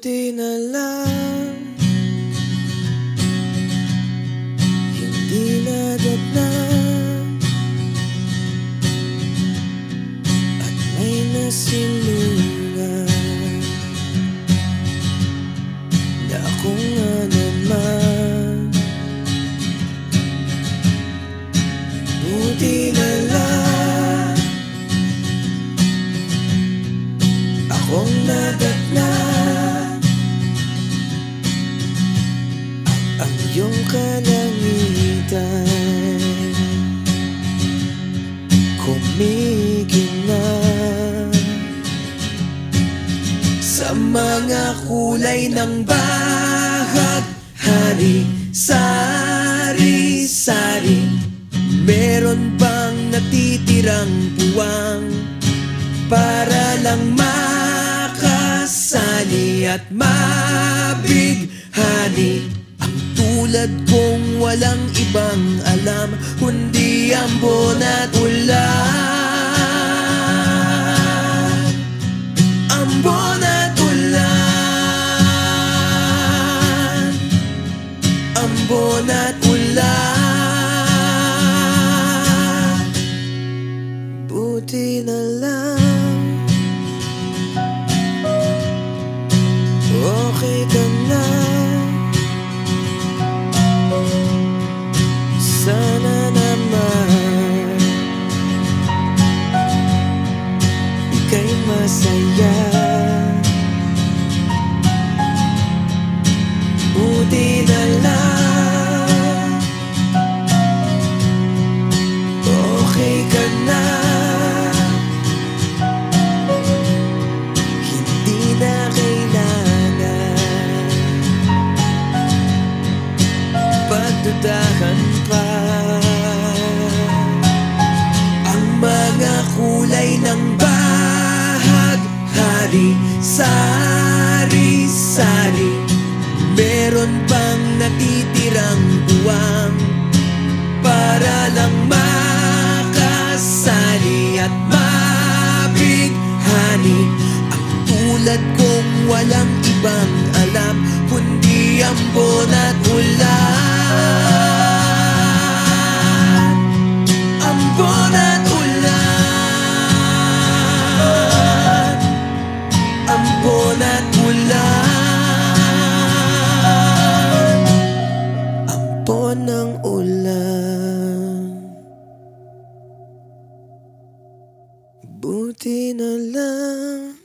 Buti na lang. Hindi nadatna At may nasilungan Na ako nga naman Buti na lang. Akong nadatna iyong kalangitan. Kumikinang Sa mga kulay ng bahaghari Sari-sari Meron bang natitirang puwang Para lang makasali at mabighani Ang tulad kong walang ibang alam Kundi ambon at ulan. Ambon at ulan. Ambon at ulan. Buti na lang. Okay ka na masaya Buti na Sari-sari Meron bang natitirang buwang Para lang makasali at mabighani. Ang tulad kong walang ibang alam Kundi ambon at ulan No love.